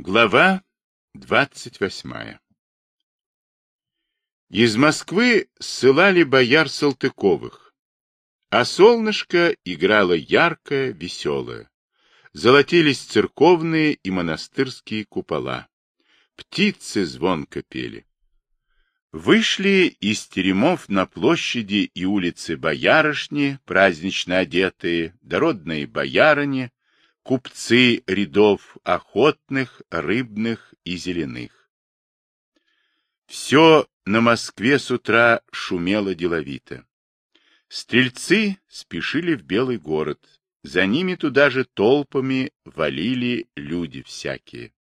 Глава двадцать восьмая Из Москвы ссылали бояр Салтыковых, а солнышко играло яркое, веселое. Золотились церковные и монастырские купола. Птицы звонко пели. Вышли из теремов на площади и улицы боярышни, празднично одетые, дородные боярыни, купцы рядов охотных, рыбных и зеленых. Все на Москве с утра шумело деловито. Стрельцы спешили в Белый город, за ними туда же толпами валили люди всякие.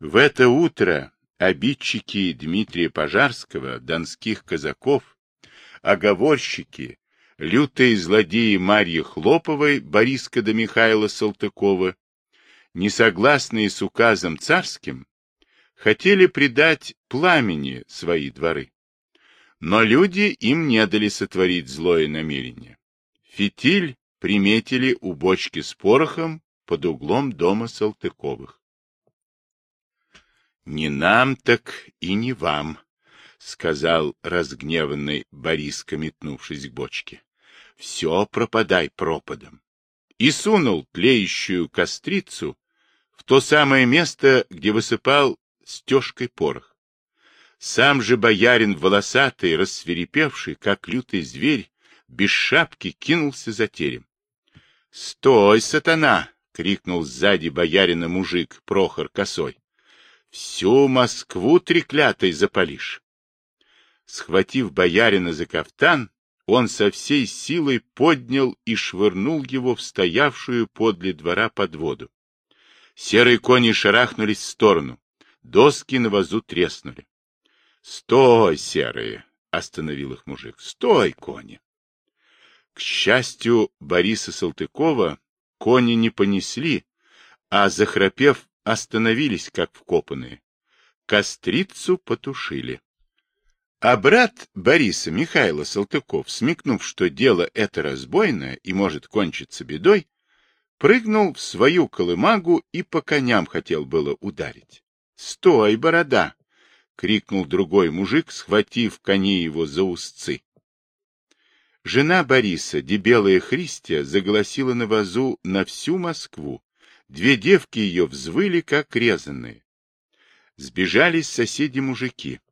В это утро обидчики Дмитрия Пожарского, донских казаков, оговорщики, лютые злодеи Марьи Хлоповой, Бориска до Михаила Салтыкова, несогласные с указом царским, хотели предать пламени свои дворы. Но люди им не дали сотворить злое намерение. Фитиль приметили у бочки с порохом под углом дома Салтыковых. «Не нам, так и не вам», — сказал разгневанный Бориска, метнувшись к бочке все пропадай пропадом. И сунул тлеющую кострицу в то самое место, где высыпал стежкой порох. Сам же боярин волосатый, рассверепевший, как лютый зверь, без шапки кинулся за терем. — Стой, сатана! — крикнул сзади боярина мужик Прохор косой. — Всю Москву треклятой запалишь. Схватив боярина за кафтан, он со всей силой поднял и швырнул его в стоявшую подле двора под воду. Серые кони шарахнулись в сторону. Доски на вазу треснули. — Стой, серые! — остановил их мужик. — Стой, кони! К счастью Бориса Салтыкова кони не понесли, а, захрапев, остановились, как вкопанные. Кострицу потушили. А брат Бориса, Михаила Салтыков, смекнув, что дело это разбойное и может кончиться бедой, прыгнул в свою колымагу и по коням хотел было ударить. — Стой, борода! — крикнул другой мужик, схватив коней его за узцы. Жена Бориса, дебелая Христия, заголосила на вазу на всю Москву. Две девки ее взвыли, как резанные. Сбежались соседи-мужики. —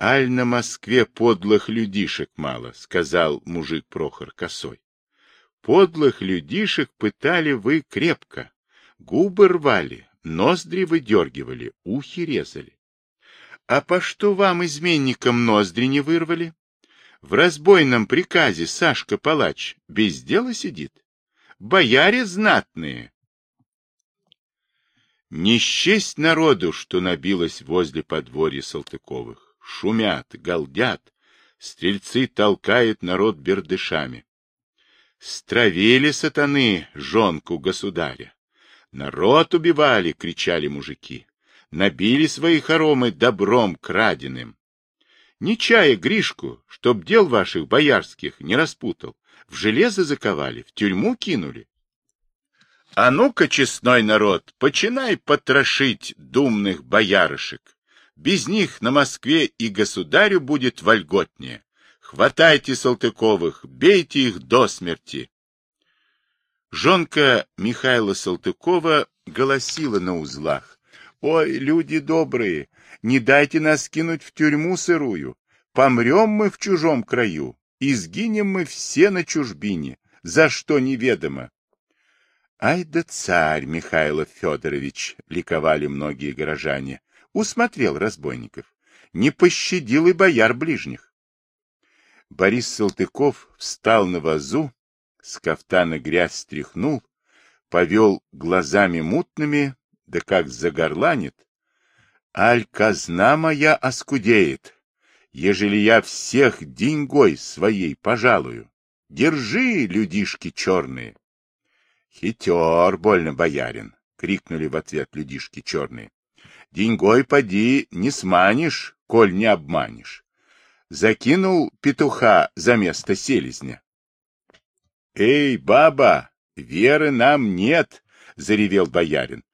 Аль на Москве подлых людишек мало, — сказал мужик Прохор косой. — Подлых людишек пытали вы крепко, губы рвали, ноздри выдергивали, ухи резали. А по что вам, изменникам, ноздри не вырвали? В разбойном приказе Сашка Палач без дела сидит. Бояре знатные. Не счесть народу, что набилось возле подворья Салтыковых шумят, галдят, стрельцы толкают народ бердышами. Стравили сатаны жонку государя. Народ убивали, кричали мужики. Набили свои хоромы добром краденым. Не чая Гришку, чтоб дел ваших боярских не распутал, в железо заковали, в тюрьму кинули. А ну-ка, честной народ, починай потрошить думных боярышек. Без них на Москве и государю будет вольготнее. Хватайте Салтыковых, бейте их до смерти. Жонка Михаила Салтыкова голосила на узлах. Ой, люди добрые, не дайте нас кинуть в тюрьму сырую. Помрем мы в чужом краю, и сгинем мы все на чужбине, за что неведомо. Ай да царь, Михаил Федорович, ликовали многие горожане усмотрел разбойников, не пощадил и бояр ближних. Борис Салтыков встал на вазу, с кафтана грязь стряхнул, повел глазами мутными, да как загорланит. Аль казна моя оскудеет, ежели я всех деньгой своей пожалую. Держи, людишки черные. Хитер больно, боярин, — крикнули в ответ людишки черные. Деньгой поди не сманишь, коль не обманешь. Закинул петуха за место селезня. — Эй, баба, веры нам нет, — заревел боярин.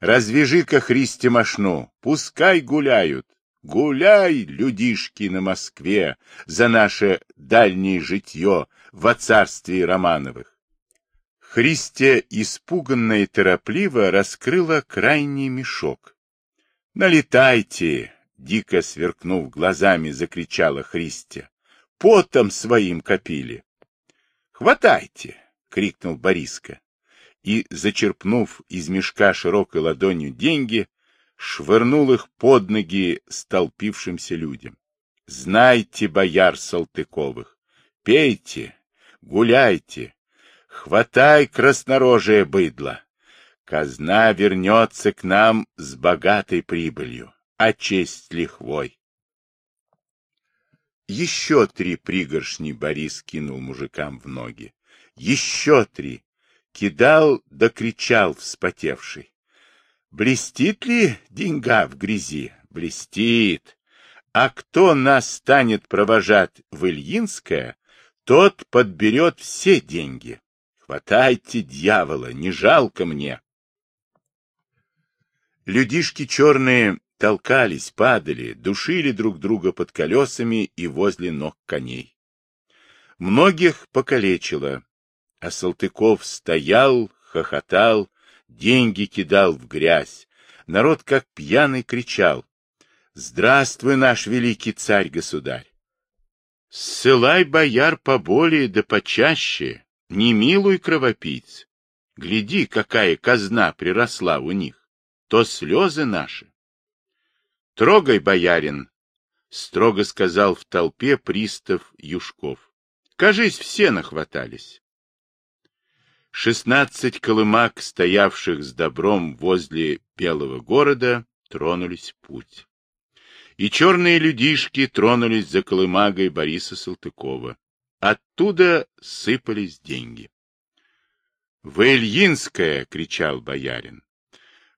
Развяжи-ка Христе мошну, пускай гуляют. Гуляй, людишки, на Москве за наше дальнее житье во царстве Романовых. Христя, испуганная и торопливо, раскрыла крайний мешок. — Налетайте! — дико сверкнув глазами, закричала Христя. — Потом своим копили. — Хватайте! — крикнул Бориска. И, зачерпнув из мешка широкой ладонью деньги, швырнул их под ноги столпившимся людям. Знайте, бояр Салтыковых, пейте, гуляйте, хватай краснорожее быдло. Казна вернется к нам с богатой прибылью, а честь лихвой. Еще три пригоршни Борис кинул мужикам в ноги. Еще три. Кидал да кричал вспотевший. Блестит ли деньга в грязи? Блестит. А кто нас станет провожать в Ильинское, тот подберет все деньги. Хватайте дьявола, не жалко мне. Людишки черные толкались, падали, душили друг друга под колесами и возле ног коней. Многих покалечило, а Салтыков стоял, хохотал, деньги кидал в грязь. Народ, как пьяный, кричал. «Здравствуй, наш великий царь-государь!» «Ссылай бояр поболее да почаще, не милуй кровопийц. Гляди, какая казна приросла у них, то слезы наши». «Трогай, боярин!» — строго сказал в толпе пристав Юшков. «Кажись, все нахватались». Шестнадцать колымак, стоявших с добром возле Белого города, тронулись в путь. И черные людишки тронулись за колымагой Бориса Салтыкова. Оттуда сыпались деньги. — В Ильинское! — кричал боярин. —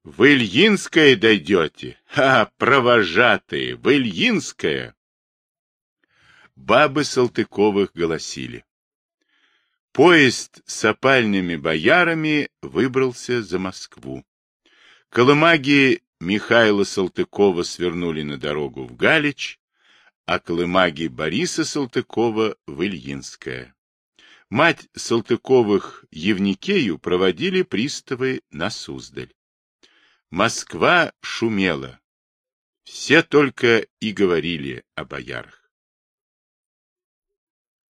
В Ильинское дойдете! Ха, провожатые! В Ильинское! Бабы Салтыковых голосили. Поезд с опальными боярами выбрался за Москву. Колымаги Михаила Салтыкова свернули на дорогу в Галич, а колымаги Бориса Салтыкова в Ильинское. Мать Салтыковых Евникею проводили приставы на Суздаль. Москва шумела. Все только и говорили о боярах.